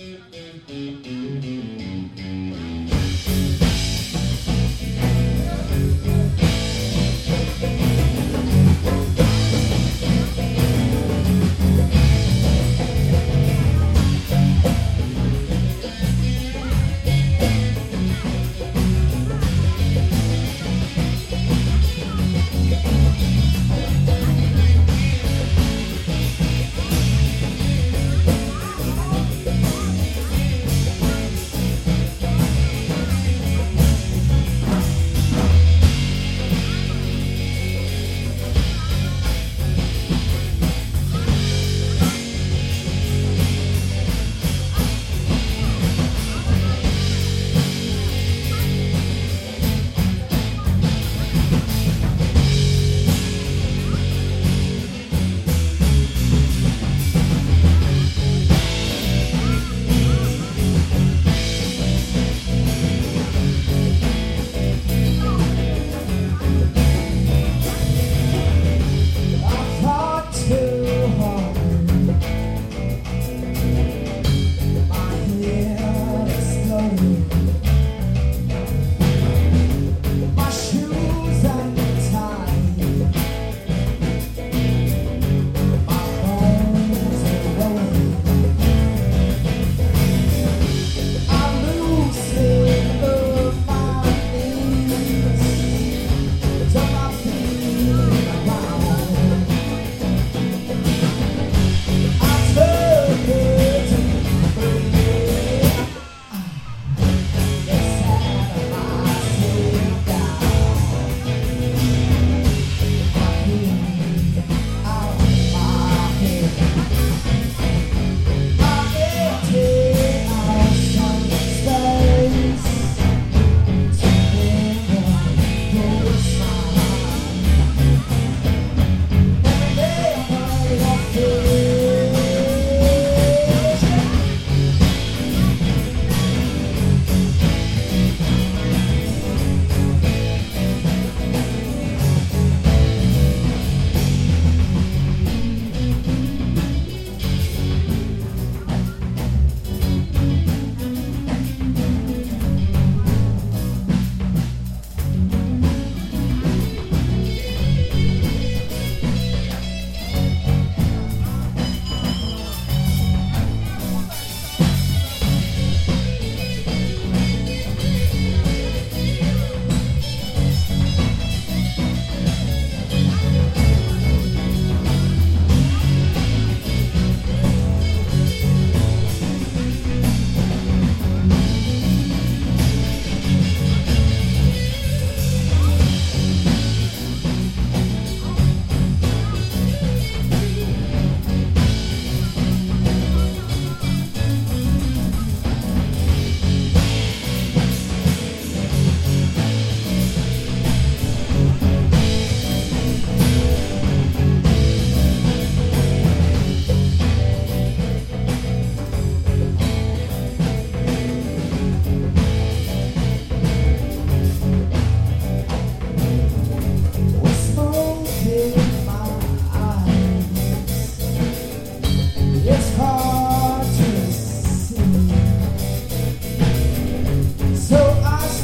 Mm-mm-mm-mm-mm.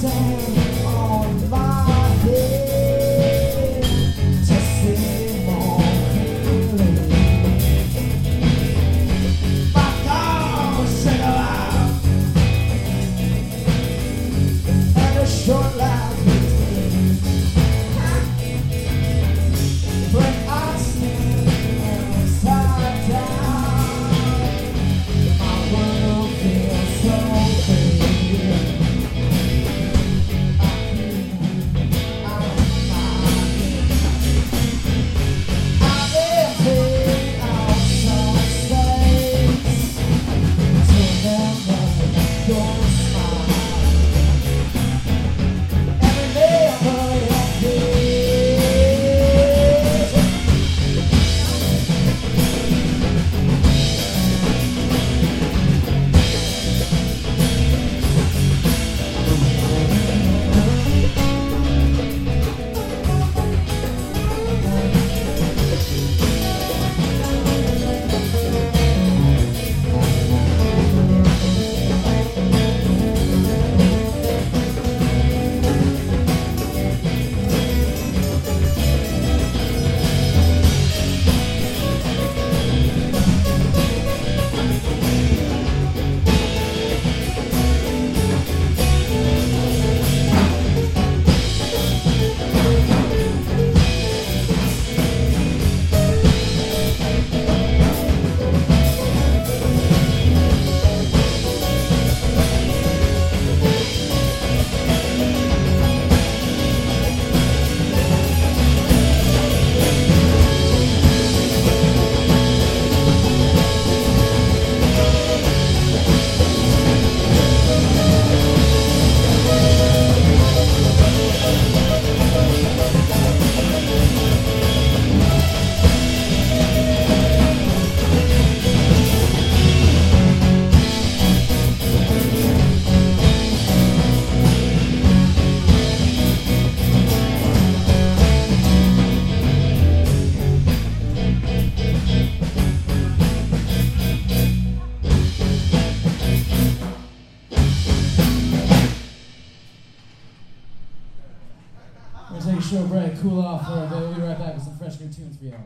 sand. Short break, cool off for a bit. We'll be right back with some fresh new tunes for y'all.